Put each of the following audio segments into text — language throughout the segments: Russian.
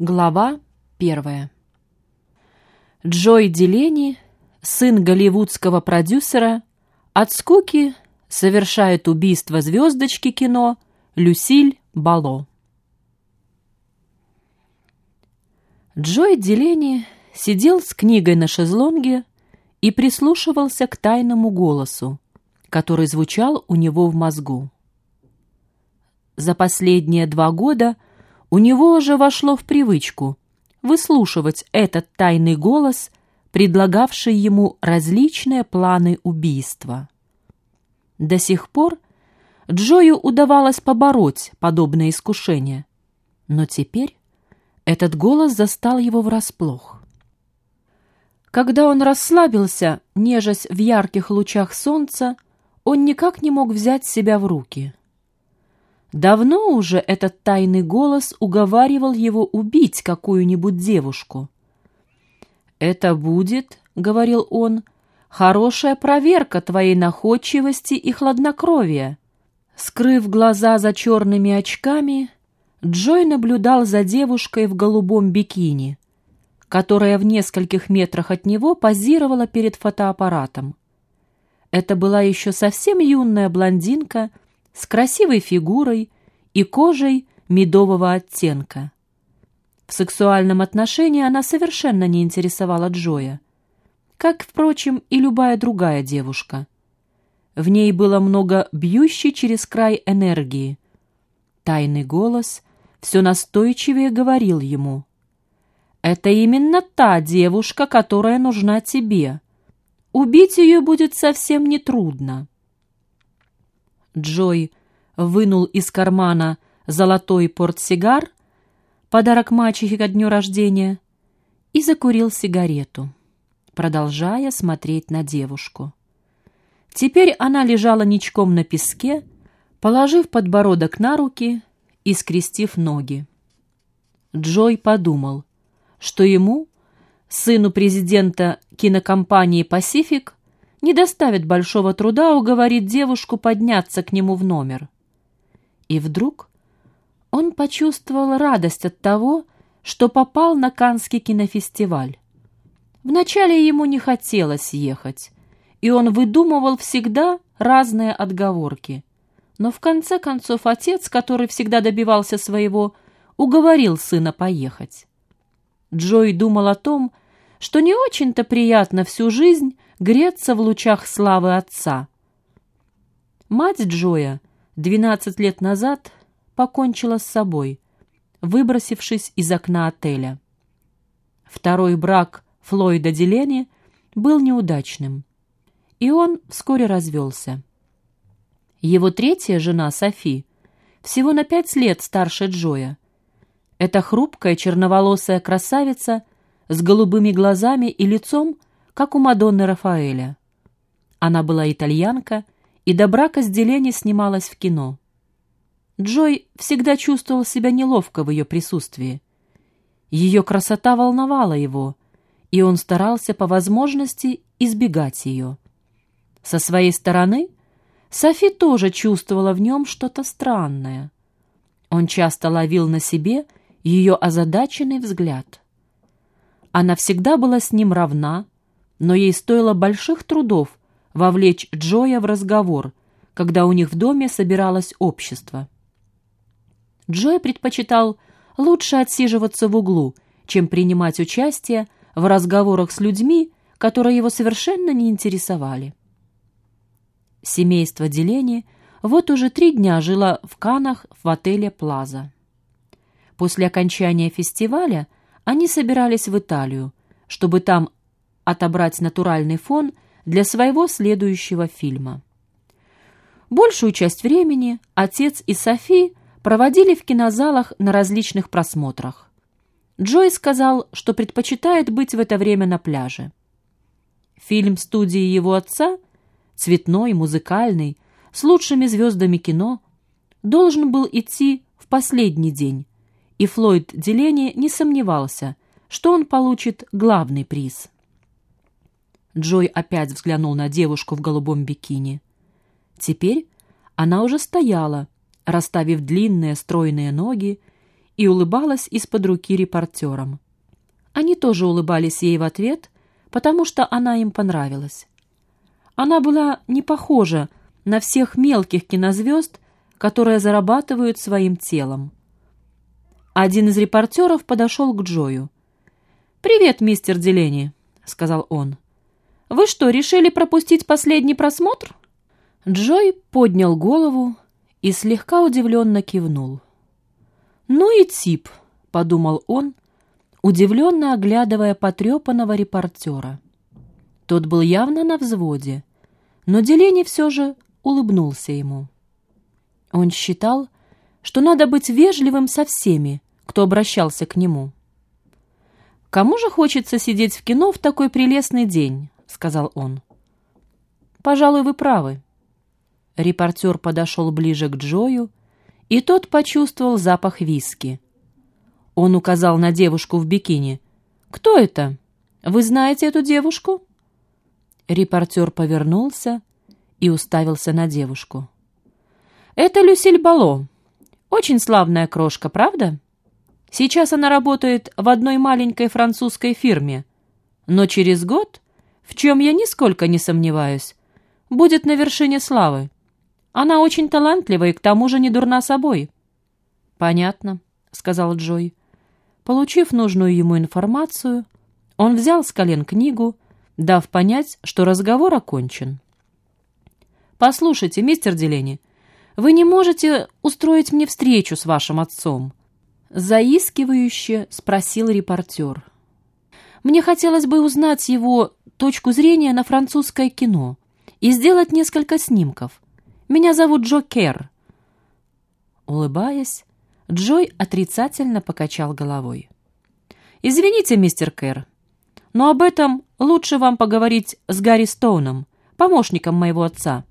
Глава первая. Джой Делени, сын голливудского продюсера, от скуки совершает убийство звездочки кино Люсиль Бало. Джой Делени сидел с книгой на шезлонге и прислушивался к тайному голосу, который звучал у него в мозгу. За последние два года – у него уже вошло в привычку выслушивать этот тайный голос, предлагавший ему различные планы убийства. До сих пор Джою удавалось побороть подобное искушение, но теперь этот голос застал его врасплох. Когда он расслабился, нежась в ярких лучах солнца, он никак не мог взять себя в руки — Давно уже этот тайный голос уговаривал его убить какую-нибудь девушку. «Это будет, — говорил он, — хорошая проверка твоей находчивости и хладнокровия». Скрыв глаза за черными очками, Джой наблюдал за девушкой в голубом бикини, которая в нескольких метрах от него позировала перед фотоаппаратом. Это была еще совсем юная блондинка — с красивой фигурой и кожей медового оттенка. В сексуальном отношении она совершенно не интересовала Джоя, как, впрочем, и любая другая девушка. В ней было много бьющей через край энергии. Тайный голос все настойчивее говорил ему. «Это именно та девушка, которая нужна тебе. Убить ее будет совсем нетрудно». Джой вынул из кармана золотой портсигар, подарок мачехе ко дню рождения, и закурил сигарету, продолжая смотреть на девушку. Теперь она лежала ничком на песке, положив подбородок на руки и скрестив ноги. Джой подумал, что ему, сыну президента кинокомпании «Пасифик», не доставит большого труда уговорить девушку подняться к нему в номер. И вдруг он почувствовал радость от того, что попал на Канский кинофестиваль. Вначале ему не хотелось ехать, и он выдумывал всегда разные отговорки. Но в конце концов отец, который всегда добивался своего, уговорил сына поехать. Джой думал о том, что не очень-то приятно всю жизнь греться в лучах славы отца. Мать Джоя 12 лет назад покончила с собой, выбросившись из окна отеля. Второй брак Флойда Делени был неудачным, и он вскоре развелся. Его третья жена Софи всего на пять лет старше Джоя. Эта хрупкая черноволосая красавица с голубыми глазами и лицом как у Мадонны Рафаэля. Она была итальянка и до брака с Делени снималась в кино. Джой всегда чувствовал себя неловко в ее присутствии. Ее красота волновала его, и он старался по возможности избегать ее. Со своей стороны Софи тоже чувствовала в нем что-то странное. Он часто ловил на себе ее озадаченный взгляд. Она всегда была с ним равна, но ей стоило больших трудов вовлечь Джоя в разговор, когда у них в доме собиралось общество. Джой предпочитал лучше отсиживаться в углу, чем принимать участие в разговорах с людьми, которые его совершенно не интересовали. Семейство Делени вот уже три дня жило в Канах в отеле «Плаза». После окончания фестиваля они собирались в Италию, чтобы там отобрать натуральный фон для своего следующего фильма. Большую часть времени отец и Софи проводили в кинозалах на различных просмотрах. Джой сказал, что предпочитает быть в это время на пляже. Фильм студии его отца, цветной, музыкальный, с лучшими звездами кино, должен был идти в последний день, и Флойд Делени не сомневался, что он получит главный приз. Джой опять взглянул на девушку в голубом бикини. Теперь она уже стояла, расставив длинные стройные ноги, и улыбалась из-под руки репортерам. Они тоже улыбались ей в ответ, потому что она им понравилась. Она была не похожа на всех мелких кинозвезд, которые зарабатывают своим телом. Один из репортеров подошел к Джою. «Привет, мистер Делени», — сказал он. «Вы что, решили пропустить последний просмотр?» Джой поднял голову и слегка удивленно кивнул. «Ну и тип», — подумал он, удивленно оглядывая потрепанного репортера. Тот был явно на взводе, но Делени все же улыбнулся ему. Он считал, что надо быть вежливым со всеми, кто обращался к нему. «Кому же хочется сидеть в кино в такой прелестный день?» — сказал он. «Пожалуй, вы правы». Репортер подошел ближе к Джою, и тот почувствовал запах виски. Он указал на девушку в бикини. «Кто это? Вы знаете эту девушку?» Репортер повернулся и уставился на девушку. «Это Люсиль Бало. Очень славная крошка, правда? Сейчас она работает в одной маленькой французской фирме. Но через год, в чем я нисколько не сомневаюсь, будет на вершине славы. Она очень талантлива и к тому же не дурна собой». «Понятно», — сказал Джой. Получив нужную ему информацию, он взял с колен книгу, дав понять, что разговор окончен. «Послушайте, мистер Делени, вы не можете устроить мне встречу с вашим отцом?» Заискивающе спросил репортер. «Мне хотелось бы узнать его точку зрения на французское кино и сделать несколько снимков. Меня зовут Джо Керр». Улыбаясь, Джой отрицательно покачал головой. «Извините, мистер Кэр, но об этом лучше вам поговорить с Гарри Стоуном, помощником моего отца.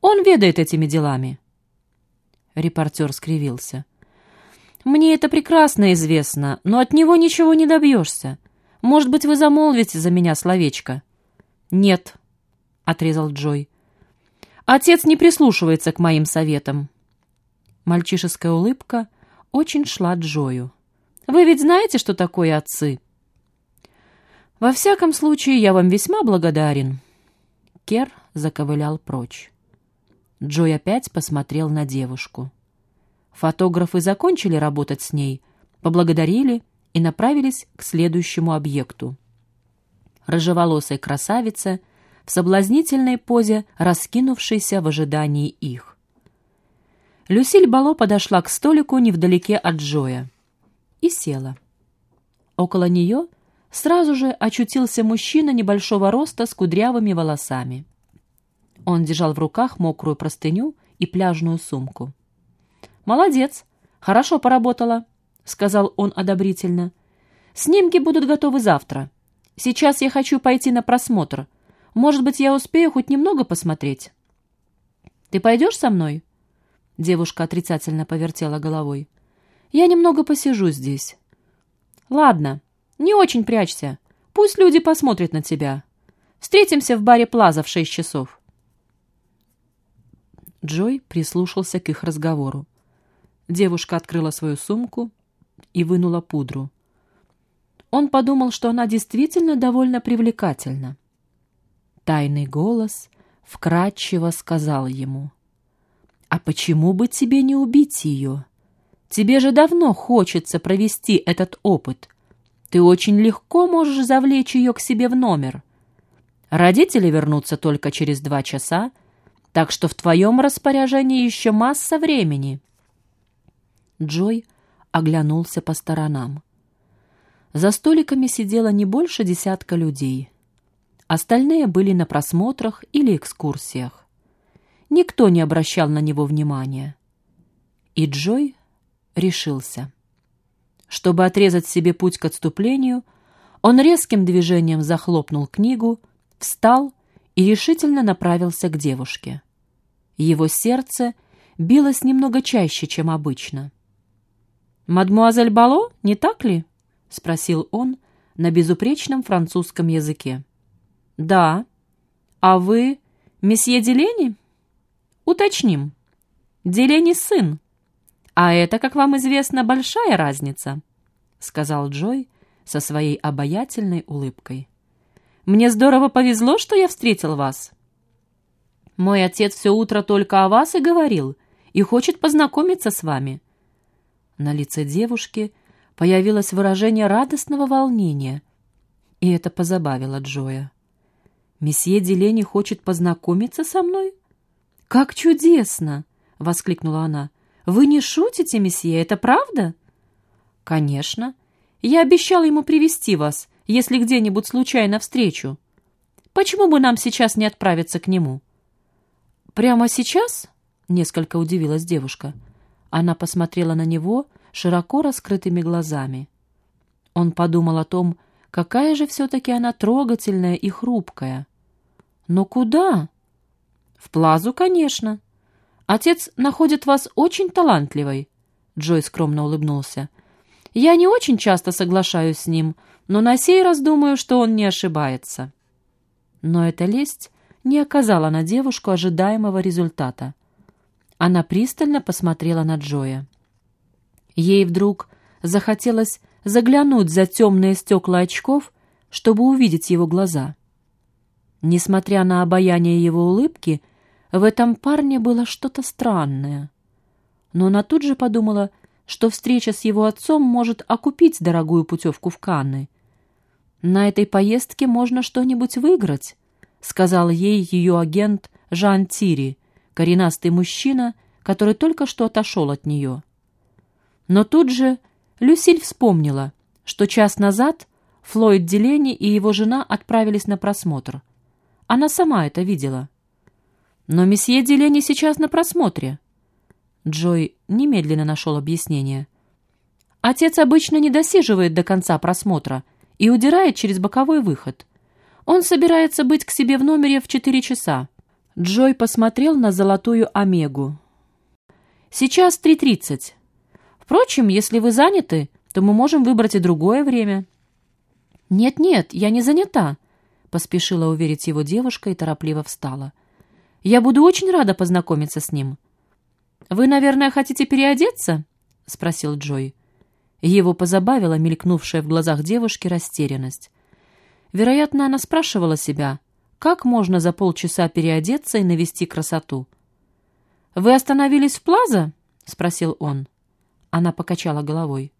Он ведает этими делами». Репортер скривился. «Мне это прекрасно известно, но от него ничего не добьешься. Может быть, вы замолвите за меня словечко?» «Нет», — отрезал Джой. «Отец не прислушивается к моим советам». Мальчишеская улыбка — очень шла Джою. «Вы ведь знаете, что такое отцы?» «Во всяком случае, я вам весьма благодарен». Кер заковылял прочь. Джой опять посмотрел на девушку. Фотографы закончили работать с ней, поблагодарили и направились к следующему объекту. Рыжеволосая красавица в соблазнительной позе, раскинувшейся в ожидании их. Люсиль Бало подошла к столику невдалеке от Джоя и села. Около нее сразу же очутился мужчина небольшого роста с кудрявыми волосами. Он держал в руках мокрую простыню и пляжную сумку. «Молодец! Хорошо поработала!» — сказал он одобрительно. «Снимки будут готовы завтра. Сейчас я хочу пойти на просмотр. Может быть, я успею хоть немного посмотреть?» «Ты пойдешь со мной?» Девушка отрицательно повертела головой. «Я немного посижу здесь». «Ладно, не очень прячься. Пусть люди посмотрят на тебя. Встретимся в баре Плаза в шесть часов». Джой прислушался к их разговору. Девушка открыла свою сумку и вынула пудру. Он подумал, что она действительно довольно привлекательна. Тайный голос вкратчиво сказал ему — «А почему бы тебе не убить ее? Тебе же давно хочется провести этот опыт. Ты очень легко можешь завлечь ее к себе в номер. Родители вернутся только через два часа, так что в твоем распоряжении еще масса времени». Джой оглянулся по сторонам. За столиками сидело не больше десятка людей. Остальные были на просмотрах или экскурсиях. Никто не обращал на него внимания. И Джой решился. Чтобы отрезать себе путь к отступлению, он резким движением захлопнул книгу, встал и решительно направился к девушке. Его сердце билось немного чаще, чем обычно. «Мадмуазель Бало, не так ли?» — спросил он на безупречном французском языке. «Да. А вы месье Делени?» Уточним. Делени сын. «А это, как вам известно, большая разница», — сказал Джой со своей обаятельной улыбкой. «Мне здорово повезло, что я встретил вас. Мой отец все утро только о вас и говорил, и хочет познакомиться с вами». На лице девушки появилось выражение радостного волнения, и это позабавило Джоя. «Месье Делени хочет познакомиться со мной?» «Как чудесно!» — воскликнула она. «Вы не шутите, месье, это правда?» «Конечно. Я обещала ему привести вас, если где-нибудь случайно встречу. Почему бы нам сейчас не отправиться к нему?» «Прямо сейчас?» — несколько удивилась девушка. Она посмотрела на него широко раскрытыми глазами. Он подумал о том, какая же все-таки она трогательная и хрупкая. «Но куда?» «В Плазу, конечно. Отец находит вас очень талантливой», — Джой скромно улыбнулся. «Я не очень часто соглашаюсь с ним, но на сей раз думаю, что он не ошибается». Но эта лесть не оказала на девушку ожидаемого результата. Она пристально посмотрела на Джоя. Ей вдруг захотелось заглянуть за темные стекла очков, чтобы увидеть его глаза. Несмотря на обаяние его улыбки, в этом парне было что-то странное. Но она тут же подумала, что встреча с его отцом может окупить дорогую путевку в Канны. На этой поездке можно что-нибудь выиграть, сказал ей ее агент Жан Тири, коренастый мужчина, который только что отошел от нее. Но тут же Люсиль вспомнила, что час назад Флойд Делени и его жена отправились на просмотр. Она сама это видела. Но месье Делени сейчас на просмотре. Джой немедленно нашел объяснение. Отец обычно не досиживает до конца просмотра и удирает через боковой выход. Он собирается быть к себе в номере в четыре часа. Джой посмотрел на золотую омегу. «Сейчас три тридцать. Впрочем, если вы заняты, то мы можем выбрать и другое время». «Нет-нет, я не занята», — поспешила уверить его девушка и торопливо встала. «Я буду очень рада познакомиться с ним». «Вы, наверное, хотите переодеться?» — спросил Джой. Его позабавила мелькнувшая в глазах девушки растерянность. Вероятно, она спрашивала себя, как можно за полчаса переодеться и навести красоту. «Вы остановились в Плаза?» — спросил он. Она покачала головой.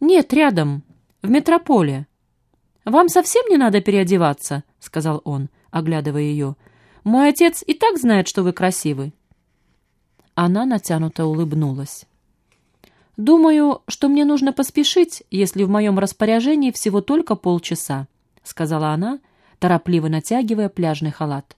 «Нет, рядом, в метрополе». «Вам совсем не надо переодеваться?» — сказал он, оглядывая ее. «Мой отец и так знает, что вы красивы». Она натянуто улыбнулась. «Думаю, что мне нужно поспешить, если в моем распоряжении всего только полчаса», — сказала она, торопливо натягивая пляжный халат.